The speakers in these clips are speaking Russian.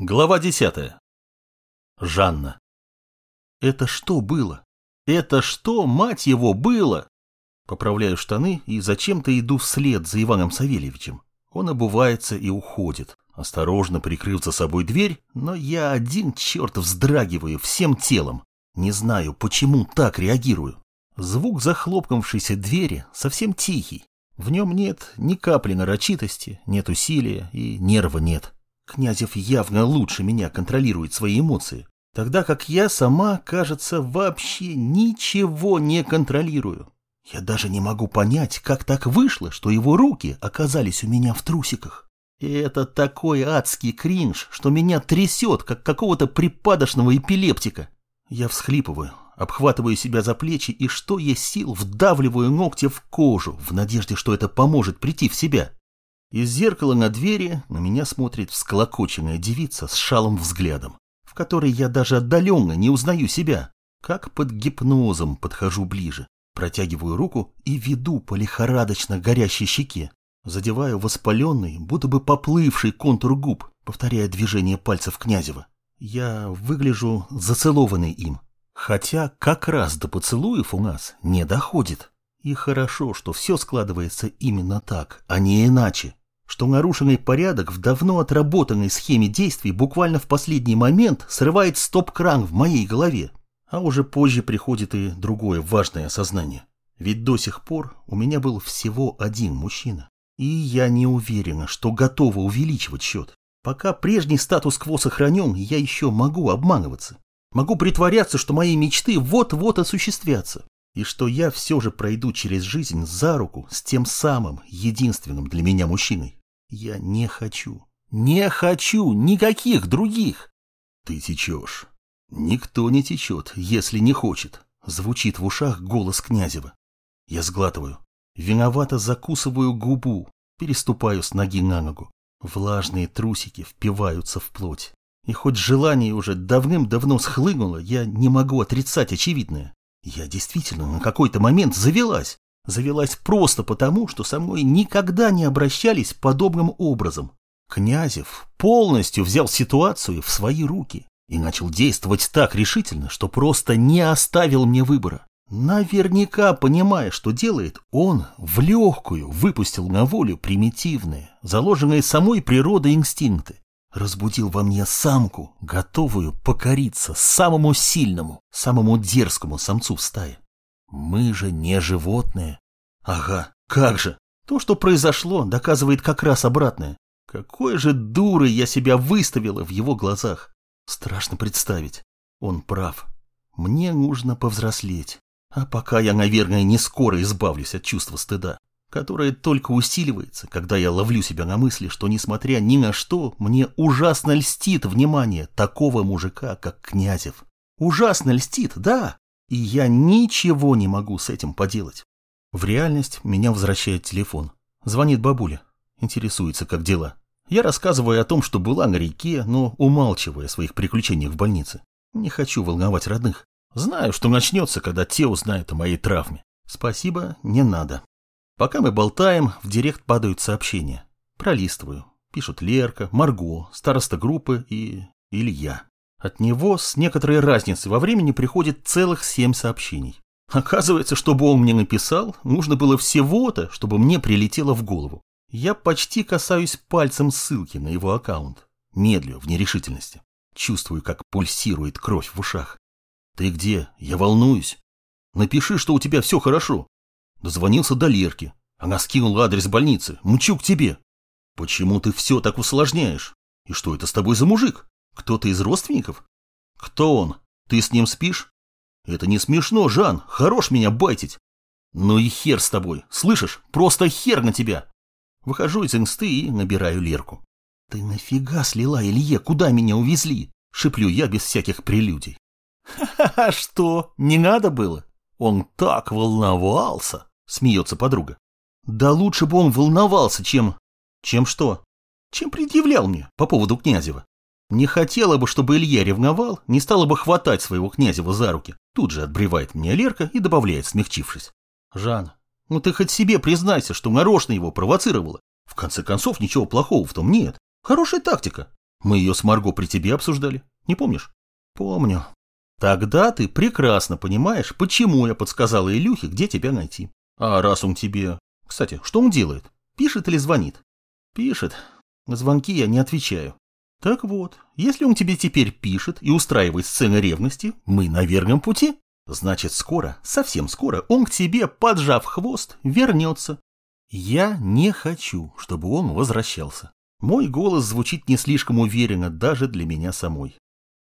Глава десятая. Жанна. Это что было? Это что, мать его, было? Поправляю штаны и зачем-то иду вслед за Иваном Савельевичем. Он обувается и уходит, осторожно прикрыв за собой дверь, но я один черт вздрагиваю всем телом. Не знаю, почему так реагирую. Звук захлопнувшейся двери совсем тихий. В нем нет ни капли нарочитости, нет усилия и нерва нет. Князев явно лучше меня контролирует свои эмоции, тогда как я сама, кажется, вообще ничего не контролирую. Я даже не могу понять, как так вышло, что его руки оказались у меня в трусиках. И это такой адский кринж, что меня трясет, как какого-то припадочного эпилептика. Я всхлипываю, обхватываю себя за плечи и, что есть сил, вдавливаю ногти в кожу, в надежде, что это поможет прийти в себя. Из зеркала на двери на меня смотрит всколокоченная девица с шалым взглядом, в которой я даже отдаленно не узнаю себя. Как под гипнозом подхожу ближе, протягиваю руку и веду по лихорадочно горящей щеке. Задеваю воспаленный, будто бы поплывший контур губ, повторяя движение пальцев Князева. Я выгляжу зацелованный им, хотя как раз до поцелуев у нас не доходит. И хорошо, что все складывается именно так, а не иначе что нарушенный порядок в давно отработанной схеме действий буквально в последний момент срывает стоп-кран в моей голове. А уже позже приходит и другое важное осознание. Ведь до сих пор у меня был всего один мужчина. И я не уверена, что готова увеличивать счет. Пока прежний статус-кво сохранен, я еще могу обманываться. Могу притворяться, что мои мечты вот-вот осуществятся. И что я все же пройду через жизнь за руку с тем самым единственным для меня мужчиной. Я не хочу. Не хочу никаких других. Ты течешь. Никто не течет, если не хочет. Звучит в ушах голос Князева. Я сглатываю. Виновато закусываю губу. Переступаю с ноги на ногу. Влажные трусики впиваются в плоть. И хоть желание уже давным-давно схлынуло, я не могу отрицать очевидное. Я действительно на какой-то момент завелась завелась просто потому, что со мной никогда не обращались подобным образом. Князев полностью взял ситуацию в свои руки и начал действовать так решительно, что просто не оставил мне выбора. Наверняка, понимая, что делает, он в легкую выпустил на волю примитивные, заложенные самой природой инстинкты. Разбудил во мне самку, готовую покориться самому сильному, самому дерзкому самцу в стае. Мы же не животные. Ага, как же. То, что произошло, доказывает как раз обратное. Какой же дурой я себя выставила в его глазах. Страшно представить. Он прав. Мне нужно повзрослеть. А пока я, наверное, не скоро избавлюсь от чувства стыда, которое только усиливается, когда я ловлю себя на мысли, что, несмотря ни на что, мне ужасно льстит внимание такого мужика, как Князев. Ужасно льстит, да, и я ничего не могу с этим поделать. В реальность меня возвращает телефон. Звонит бабуля. Интересуется, как дела. Я рассказываю о том, что была на реке, но умалчивая о своих приключениях в больнице. Не хочу волновать родных. Знаю, что начнется, когда те узнают о моей травме. Спасибо, не надо. Пока мы болтаем, в директ падают сообщения. Пролистываю. Пишут Лерка, Марго, староста группы и Илья. От него с некоторой разницей во времени приходит целых семь сообщений. Оказывается, чтобы он мне написал, нужно было всего-то, чтобы мне прилетело в голову. Я почти касаюсь пальцем ссылки на его аккаунт. Медлю в нерешительности. Чувствую, как пульсирует кровь в ушах. «Ты где? Я волнуюсь. Напиши, что у тебя все хорошо». Дозвонился до Лерки. Она скинула адрес больницы. Мчу к тебе. «Почему ты все так усложняешь? И что это с тобой за мужик?» Кто-то из родственников? Кто он? Ты с ним спишь? Это не смешно, Жан. Хорош меня байтить. Ну и хер с тобой. Слышишь? Просто хер на тебя. Выхожу из инсты и набираю Лерку. Ты нафига слила Илье? Куда меня увезли? Шиплю я без всяких прелюдий. Ха-ха, что? Не надо было? Он так волновался, смеется подруга. Да лучше бы он волновался, чем... Чем что? Чем предъявлял мне по поводу Князева. Не хотела бы, чтобы Илья ревновал, не стала бы хватать своего Князева за руки. Тут же отбревает мне Лерка и добавляет, смягчившись. Жан, ну ты хоть себе признайся, что нарочно его провоцировала. В конце концов, ничего плохого в том нет. Хорошая тактика. Мы ее с Марго при тебе обсуждали. Не помнишь? Помню. Тогда ты прекрасно понимаешь, почему я подсказала Илюхе, где тебя найти. А раз он тебе... Кстати, что он делает? Пишет или звонит? Пишет. На звонки я не отвечаю. Так вот, если он тебе теперь пишет и устраивает сцены ревности, мы на верном пути. Значит, скоро, совсем скоро, он к тебе, поджав хвост, вернется. Я не хочу, чтобы он возвращался. Мой голос звучит не слишком уверенно даже для меня самой.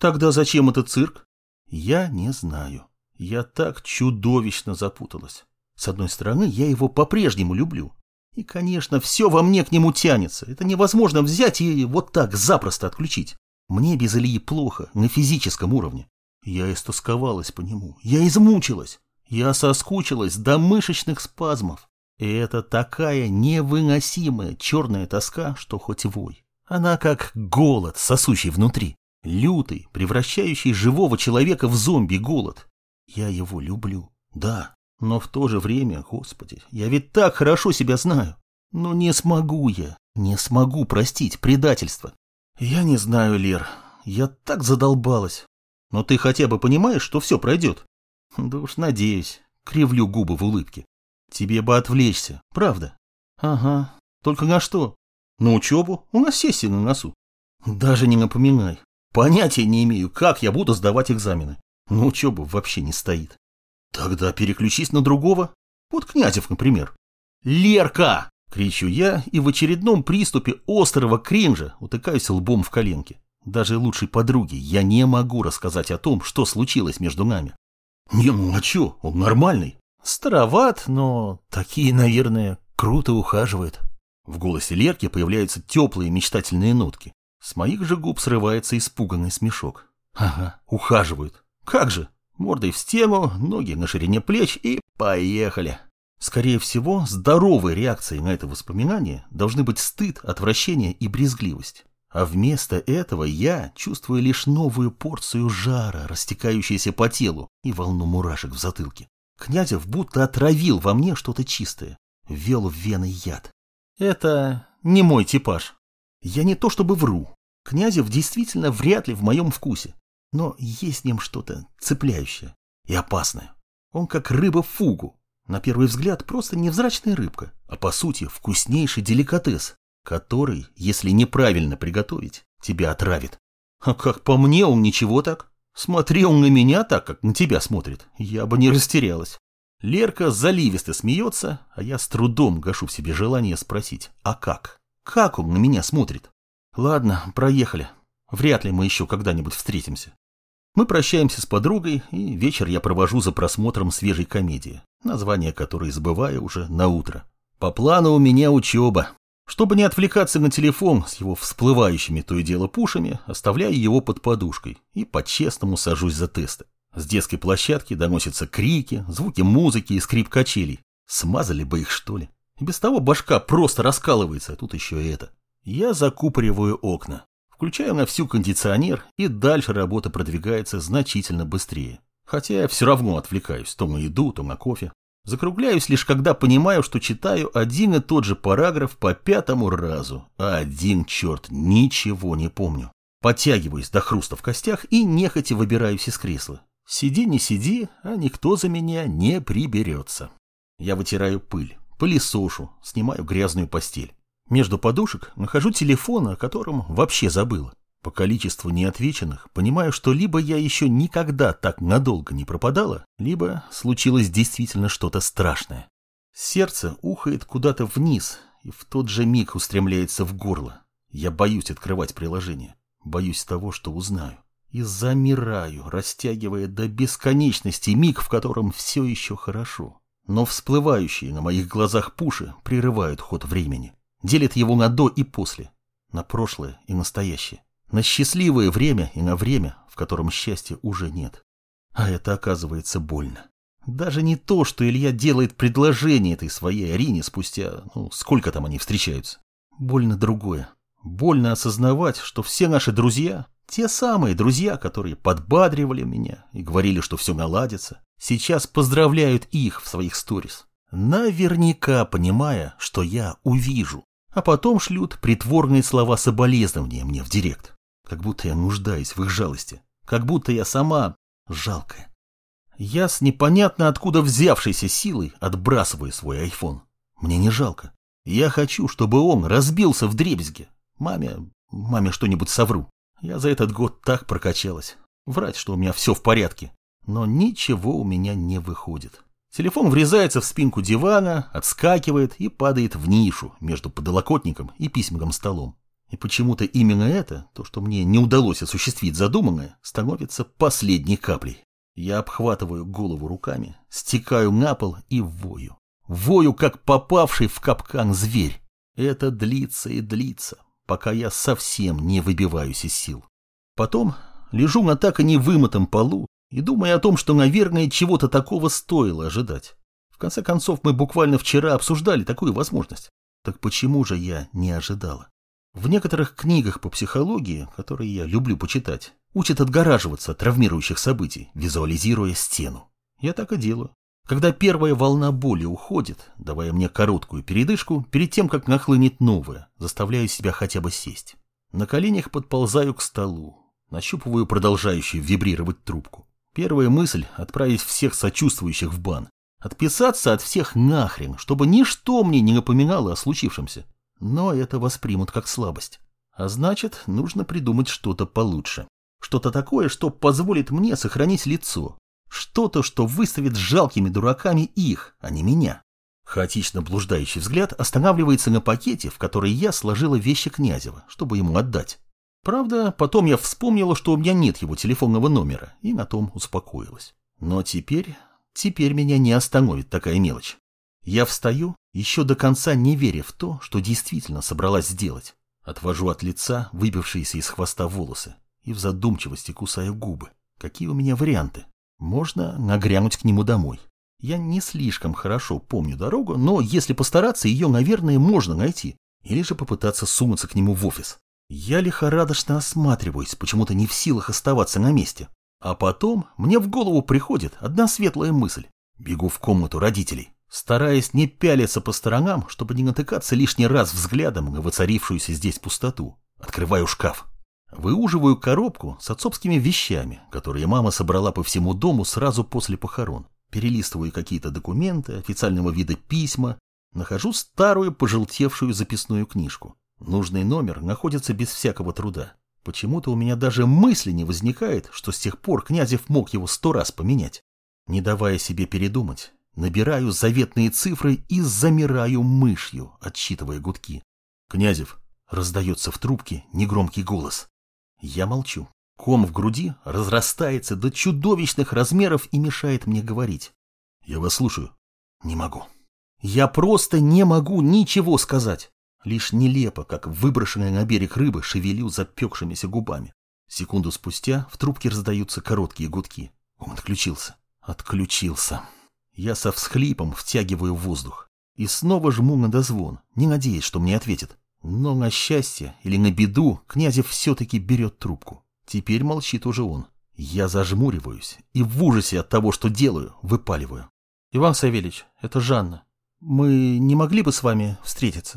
Тогда зачем этот цирк? Я не знаю. Я так чудовищно запуталась. С одной стороны, я его по-прежнему люблю. И, конечно, все во мне к нему тянется. Это невозможно взять и вот так запросто отключить. Мне без Ильи плохо, на физическом уровне. Я истосковалась по нему, я измучилась, я соскучилась до мышечных спазмов. И это такая невыносимая черная тоска, что хоть вой. Она как голод, сосущий внутри. Лютый, превращающий живого человека в зомби голод. Я его люблю, да, но в то же время, господи, я ведь так хорошо себя знаю. Но не смогу я, не смогу простить предательство. Я не знаю, Лер, я так задолбалась. Но ты хотя бы понимаешь, что все пройдет? Да уж надеюсь, кривлю губы в улыбке. Тебе бы отвлечься, правда? Ага, только на что? На учебу? У нас сессия на носу. Даже не напоминай. Понятия не имею, как я буду сдавать экзамены. Но учеба вообще не стоит. Тогда переключись на другого. Вот Князев, например. «Лерка!» — кричу я и в очередном приступе острого кринжа утыкаюсь лбом в коленки. Даже лучшей подруге я не могу рассказать о том, что случилось между нами. Не, ну а чё, он нормальный. Староват, но такие, наверное, круто ухаживают. В голосе Лерки появляются теплые мечтательные нотки. С моих же губ срывается испуганный смешок. Ага, ухаживают. Как же? Мордой в стену, ноги на ширине плеч и поехали. Скорее всего, здоровой реакцией на это воспоминание должны быть стыд, отвращение и брезгливость. А вместо этого я чувствую лишь новую порцию жара, растекающуюся по телу, и волну мурашек в затылке. Князев будто отравил во мне что-то чистое, ввел в вены яд. Это не мой типаж. Я не то чтобы вру. Князев действительно вряд ли в моем вкусе. Но есть в нем что-то цепляющее и опасное. Он как рыба фугу. На первый взгляд просто невзрачная рыбка, а по сути вкуснейший деликатес, который, если неправильно приготовить, тебя отравит. А как по мне, он ничего так. Смотрел на меня так, как на тебя смотрит, я бы не растерялась. Лерка заливисто смеется, а я с трудом гашу в себе желание спросить, а как? Как он на меня смотрит? Ладно, проехали. Вряд ли мы еще когда-нибудь встретимся. Мы прощаемся с подругой, и вечер я провожу за просмотром свежей комедии, название которой забываю уже на утро. По плану у меня учеба, чтобы не отвлекаться на телефон с его всплывающими то и дело пушами, оставляю его под подушкой и по-честному сажусь за тесты. С детской площадки доносятся крики, звуки музыки и скрип качелей. Смазали бы их, что ли? И без того башка просто раскалывается, а тут еще и это. Я закупориваю окна, включаю на всю кондиционер, и дальше работа продвигается значительно быстрее. Хотя я все равно отвлекаюсь то на еду, то на кофе. Закругляюсь лишь когда понимаю, что читаю один и тот же параграф по пятому разу, а один черт ничего не помню. Подтягиваюсь до хруста в костях и нехотя выбираюсь из кресла. Сиди, не сиди, а никто за меня не приберется. Я вытираю пыль, пылесошу, снимаю грязную постель. Между подушек нахожу телефон, о котором вообще забыла. По количеству неотвеченных понимаю, что либо я еще никогда так надолго не пропадала, либо случилось действительно что-то страшное. Сердце ухает куда-то вниз и в тот же миг устремляется в горло. Я боюсь открывать приложение, боюсь того, что узнаю. И замираю, растягивая до бесконечности миг, в котором все еще хорошо. Но всплывающие на моих глазах пуши прерывают ход времени, делят его на до и после, на прошлое и настоящее. На счастливое время и на время, в котором счастья уже нет. А это оказывается больно. Даже не то, что Илья делает предложение этой своей Арине спустя, ну, сколько там они встречаются. Больно другое. Больно осознавать, что все наши друзья, те самые друзья, которые подбадривали меня и говорили, что все наладится, сейчас поздравляют их в своих сторис. Наверняка понимая, что я увижу, а потом шлют притворные слова соболезнования мне в директ. Как будто я нуждаюсь в их жалости. Как будто я сама жалкая. Я с непонятно откуда взявшейся силой отбрасываю свой айфон. Мне не жалко. Я хочу, чтобы он разбился в дребезге. Маме, маме что-нибудь совру. Я за этот год так прокачалась. Врать, что у меня все в порядке. Но ничего у меня не выходит. Телефон врезается в спинку дивана, отскакивает и падает в нишу между подлокотником и письменным столом. И почему-то именно это, то, что мне не удалось осуществить задуманное, становится последней каплей. Я обхватываю голову руками, стекаю на пол и вою. Вою, как попавший в капкан зверь. Это длится и длится, пока я совсем не выбиваюсь из сил. Потом лежу на так и не вымытом полу и думаю о том, что, наверное, чего-то такого стоило ожидать. В конце концов, мы буквально вчера обсуждали такую возможность. Так почему же я не ожидала? В некоторых книгах по психологии, которые я люблю почитать, учат отгораживаться от травмирующих событий, визуализируя стену. Я так и делаю. Когда первая волна боли уходит, давая мне короткую передышку, перед тем, как нахлынет новая, заставляю себя хотя бы сесть. На коленях подползаю к столу, нащупываю продолжающую вибрировать трубку. Первая мысль – отправить всех сочувствующих в бан. Отписаться от всех нахрен, чтобы ничто мне не напоминало о случившемся. Но это воспримут как слабость. А значит, нужно придумать что-то получше. Что-то такое, что позволит мне сохранить лицо. Что-то, что выставит жалкими дураками их, а не меня. Хаотично блуждающий взгляд останавливается на пакете, в который я сложила вещи Князева, чтобы ему отдать. Правда, потом я вспомнила, что у меня нет его телефонного номера, и на том успокоилась. Но теперь, теперь меня не остановит такая мелочь. Я встаю, еще до конца не веря в то, что действительно собралась сделать. Отвожу от лица выбившиеся из хвоста волосы и в задумчивости кусаю губы. Какие у меня варианты? Можно нагрянуть к нему домой. Я не слишком хорошо помню дорогу, но если постараться, ее, наверное, можно найти. Или же попытаться сунуться к нему в офис. Я лихорадочно осматриваюсь, почему-то не в силах оставаться на месте. А потом мне в голову приходит одна светлая мысль. Бегу в комнату родителей. Стараясь не пялиться по сторонам, чтобы не натыкаться лишний раз взглядом на воцарившуюся здесь пустоту, открываю шкаф. Выуживаю коробку с отцовскими вещами, которые мама собрала по всему дому сразу после похорон. Перелистываю какие-то документы, официального вида письма, нахожу старую пожелтевшую записную книжку. Нужный номер находится без всякого труда. Почему-то у меня даже мысли не возникает, что с тех пор Князев мог его сто раз поменять. Не давая себе передумать, Набираю заветные цифры и замираю мышью, отсчитывая гудки. «Князев!» — раздается в трубке негромкий голос. Я молчу. Ком в груди разрастается до чудовищных размеров и мешает мне говорить. «Я вас слушаю». «Не могу. Я просто не могу ничего сказать. Лишь нелепо, как выброшенная на берег рыба, шевелю запекшимися губами. Секунду спустя в трубке раздаются короткие гудки. Он отключился. Отключился. Я со всхлипом втягиваю воздух и снова жму на дозвон, не надеясь, что мне ответит. Но на счастье или на беду Князев все-таки берет трубку. Теперь молчит уже он. Я зажмуриваюсь и в ужасе от того, что делаю, выпаливаю. «Иван Савельич, это Жанна. Мы не могли бы с вами встретиться?»